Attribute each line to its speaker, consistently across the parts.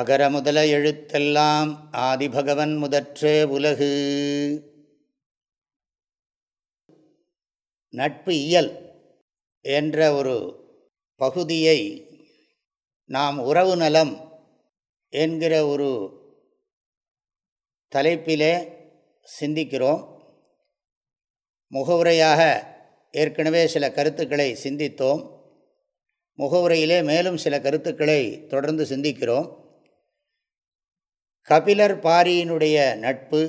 Speaker 1: அகர முதல எழுத்தெல்லாம் ஆதிபகவன் முதற்றே உலகு நட்பு இயல் என்ற ஒரு பகுதியை நாம் உறவு நலம் என்கிற ஒரு தலைப்பிலே சிந்திக்கிறோம் முகவுரையாக ஏற்கனவே சில கருத்துக்களை சிந்தித்தோம் முகவுரையிலே மேலும் சில கருத்துக்களை தொடர்ந்து சிந்திக்கிறோம் கபிலர் பாரியினுடைய நட்பு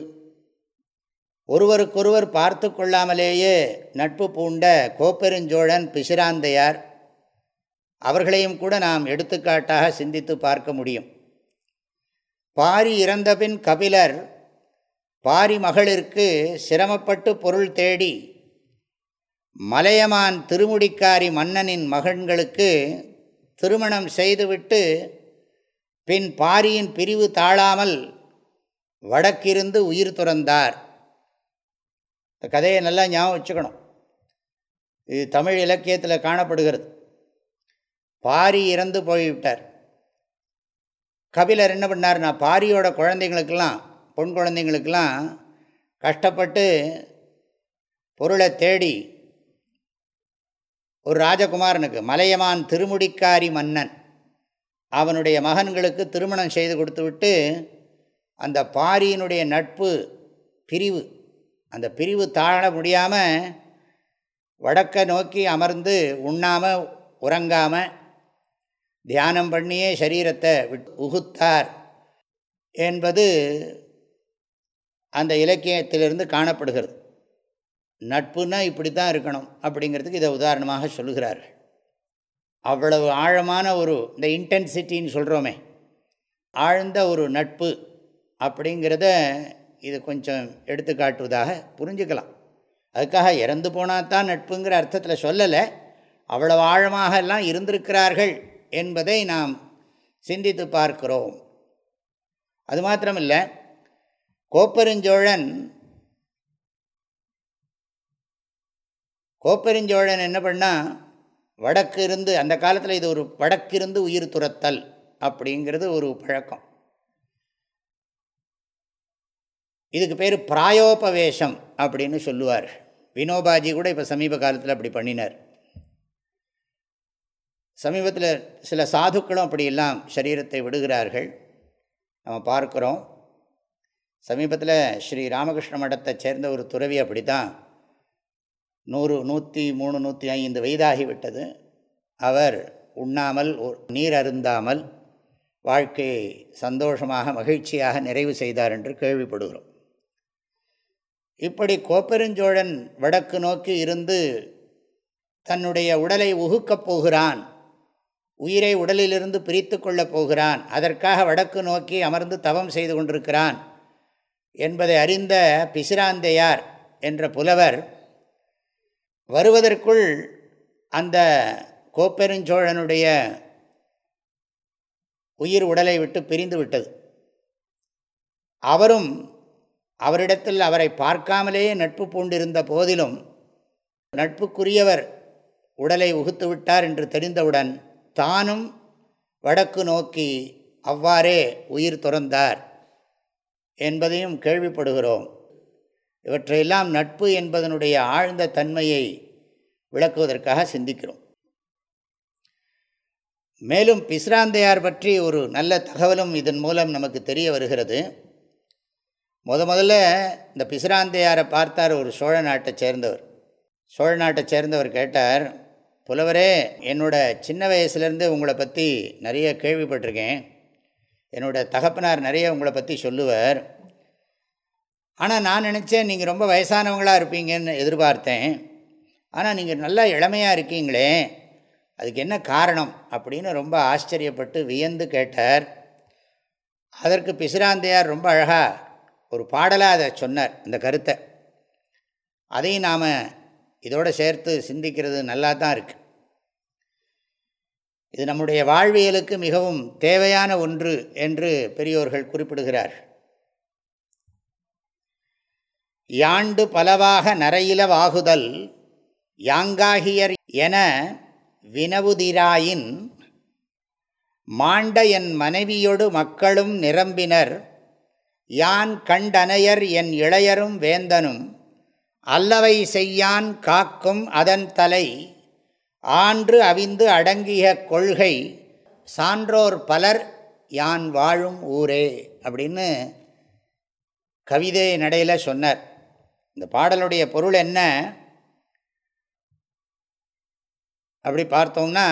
Speaker 1: ஒருவருக்கொருவர் பார்த்து கொள்ளாமலேயே நட்பு பூண்ட கோப்பெருஞ்சோழன் பிசிராந்தையார் அவர்களையும் கூட நாம் எடுத்துக்காட்டாக சிந்தித்து பார்க்க முடியும் பாரி இறந்தபின் கபிலர் பாரி மகளிற்கு சிரமப்பட்டு பொருள் தேடி மலையமான் திருமுடிக்காரி மன்னனின் மகன்களுக்கு திருமணம் செய்துவிட்டு பின் பாரியின் பிரிவு தாழாமல் வடக்கிருந்து உயிர் துறந்தார் இந்த கதையை நல்லா ஞாபகம் வச்சுக்கணும் இது தமிழ் இலக்கியத்தில் காணப்படுகிறது பாரி இறந்து போய்விட்டார் கபிலர் என்ன பண்ணார் நான் பாரியோட குழந்தைங்களுக்கெல்லாம் பொன் குழந்தைங்களுக்கெல்லாம் கஷ்டப்பட்டு பொருளை தேடி ஒரு ராஜகுமாரனுக்கு மலையமான் திருமுடிக்காரி மன்னன் அவனுடைய மகன்களுக்கு திருமணம் செய்து கொடுத்துவிட்டு அந்த பாரியினுடைய நட்பு பிரிவு அந்த பிரிவு தாழ முடியாமல் வடக்க நோக்கி அமர்ந்து உண்ணாமல் உறங்காமல் தியானம் பண்ணியே சரீரத்தை உகுத்தார் என்பது அந்த இலக்கியத்திலிருந்து காணப்படுகிறது நட்புன்னா இப்படி தான் இருக்கணும் அப்படிங்கிறதுக்கு இதை உதாரணமாக சொல்கிறார்கள் அவ்வளவு ஆழமான ஒரு இந்த இன்டென்சிட்டின்னு சொல்கிறோமே ஆழ்ந்த ஒரு நட்பு அப்படிங்கிறத இது கொஞ்சம் எடுத்துக்காட்டுவதாக புரிஞ்சுக்கலாம் அதுக்காக இறந்து போனால் தான் நட்புங்கிற அர்த்தத்தில் சொல்லலை அவ்வளவு ஆழமாக எல்லாம் இருந்திருக்கிறார்கள் என்பதை நாம் சிந்தித்து பார்க்கிறோம் அது மாத்திரமில்லை கோப்பெருஞ்சோழன் கோப்பெருஞ்சோழன் என்ன பண்ணால் வடக்கு இருந்து அந்த காலத்தில் இது ஒரு வடக்கிருந்து உயிர் துரத்தல் அப்படிங்கிறது ஒரு பழக்கம் இதுக்கு பேர் பிராயோபவேஷம் அப்படின்னு சொல்லுவார் வினோபாஜி கூட இப்போ சமீப காலத்தில் அப்படி பண்ணினார் சமீபத்தில் சில சாதுக்களும் அப்படியெல்லாம் சரீரத்தை விடுகிறார்கள் நம்ம பார்க்குறோம் சமீபத்தில் ஸ்ரீ ராமகிருஷ்ண மடத்தை சேர்ந்த ஒரு துறவி அப்படி தான் நூறு நூற்றி மூணு நூற்றி ஐந்து வயதாகிவிட்டது அவர் உண்ணாமல் நீர் அருந்தாமல் வாழ்க்கையை சந்தோஷமாக மகிழ்ச்சியாக நிறைவு செய்தார் என்று கேள்விப்படுகிறோம் இப்படி கோப்பெருஞ்சோழன் வடக்கு நோக்கி இருந்து தன்னுடைய உடலை உகுக்கப் போகிறான் உயிரை உடலிலிருந்து பிரித்து கொள்ளப் போகிறான் அதற்காக வடக்கு நோக்கி அமர்ந்து தவம் செய்து கொண்டிருக்கிறான் என்பதை அறிந்த பிசிராந்தையார் என்ற புலவர் வருவதற்குள் அந்த கோப்பெருஞ்சோழனுடைய உயிர் உடலை விட்டு பிரிந்து விட்டது அவரும் அவரிடத்தில் அவரை பார்க்காமலேயே நட்பு பூண்டிருந்த போதிலும் நட்புக்குரியவர் உடலை உகுத்து விட்டார் என்று தெரிந்தவுடன் தானும் வடக்கு நோக்கி அவ்வாறே உயிர் துறந்தார் என்பதையும் கேள்விப்படுகிறோம் இவற்றையெல்லாம் நட்பு என்பதனுடைய ஆழ்ந்த தன்மையை விளக்குவதற்காக சிந்திக்கிறோம் மேலும் பிஸ்ராந்தையார் பற்றி ஒரு நல்ல தகவலும் இதன் மூலம் நமக்கு தெரிய வருகிறது முத முதல்ல இந்த பிசுராந்தையாரை பார்த்தார் ஒரு சோழ நாட்டை சேர்ந்தவர் சோழ நாட்டை சேர்ந்தவர் கேட்டார் புலவரே என்னோட சின்ன வயசுலேருந்து உங்களை பற்றி நிறைய கேள்விப்பட்டிருக்கேன் என்னோடய தகப்பனார் நிறைய உங்களை பற்றி சொல்லுவார் ஆனால் நான் நினச்சேன் நீங்கள் ரொம்ப வயசானவங்களாக இருப்பீங்கன்னு எதிர்பார்த்தேன் ஆனால் நீங்கள் நல்லா இளமையாக இருக்கீங்களே அதுக்கு என்ன காரணம் அப்படின்னு ரொம்ப ஆச்சரியப்பட்டு வியந்து கேட்டார் அதற்கு பிசுராந்தையார் ரொம்ப அழகாக ஒரு பாடலாக அதை சொன்னார் இந்த கருத்தை அதையும் நாம் இதோடு சேர்த்து சிந்திக்கிறது நல்லா தான் இருக்குது இது நம்முடைய வாழ்வியலுக்கு மிகவும் தேவையான ஒன்று என்று பெரியோர்கள் குறிப்பிடுகிறார்கள் யாண்டு பலவாக நரையில வாகுதல் யாங்காகியர் என வினவுதிராயின் மாண்ட என் மனைவியொடு மக்களும் நிரம்பினர் யான் கண்டனையர் என் இளையரும் வேந்தனும் அல்லவை செய்யான் காக்கும் அதன் தலை ஆன்று அவிந்து அடங்கிய கொள்கை சான்றோர் பலர் யான் வாழும் ஊரே அப்படின்னு கவிதை நடையில் சொன்னார் இந்த பாடலுடைய பொருள் என்ன அப்படி பார்த்தோம்னா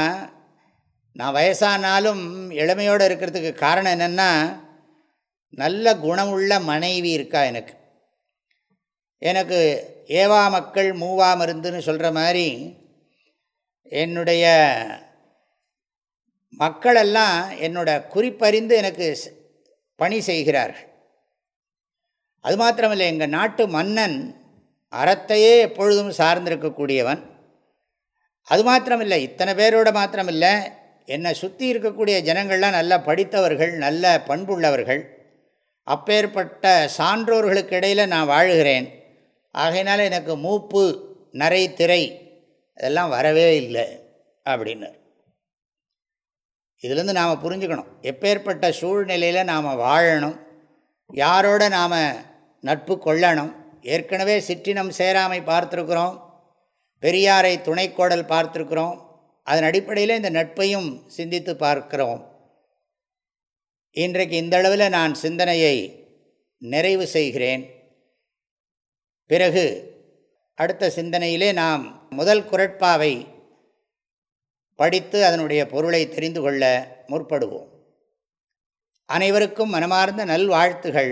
Speaker 1: நான் வயசானாலும் இளமையோடு இருக்கிறதுக்கு காரணம் என்னென்னா நல்ல குணமுள்ள மனைவி இருக்கா எனக்கு எனக்கு ஏவா மக்கள் மூவா மருந்துன்னு சொல்கிற மாதிரி என்னுடைய மக்களெல்லாம் என்னோட குறிப்பறிந்து எனக்கு பணி செய்கிறார்கள் அது மாத்திரமில்லை எங்கள் நாட்டு மன்னன் அறத்தையே எப்பொழுதும் சார்ந்திருக்கக்கூடியவன் அது மாத்திரமில்லை இத்தனை பேரோட மாத்திரமில்லை என்னை சுற்றி இருக்கக்கூடிய ஜனங்கள்லாம் நல்லா படித்தவர்கள் நல்ல பண்புள்ளவர்கள் அப்பேற்பட்ட சான்றோர்களுக்கு இடையில் நான் வாழ்கிறேன் ஆகையினால எனக்கு மூப்பு நரை திரை இதெல்லாம் வரவே இல்லை அப்படின்னு இதுலேருந்து நாம் புரிஞ்சுக்கணும் எப்பேற்பட்ட சூழ்நிலையில் நாம் வாழணும் யாரோட நாம் நட்பு கொள்ளணும் ஏற்கனவே சிற்றினம் சேராமை பார்த்துருக்குறோம் பெரியாரை துணைக்கோடல் பார்த்துருக்குறோம் அதன் அடிப்படையில் இந்த நட்பையும் சிந்தித்து பார்க்கிறோம் இன்றைக்கு இந்தளவில் நான் சிந்தனையை நிறைவு செய்கிறேன் பிறகு அடுத்த சிந்தனையிலே நாம் முதல் குரட்பாவை படித்து அதனுடைய பொருளை தெரிந்து கொள்ள முற்படுவோம் அனைவருக்கும் மனமார்ந்த நல்வாழ்த்துகள்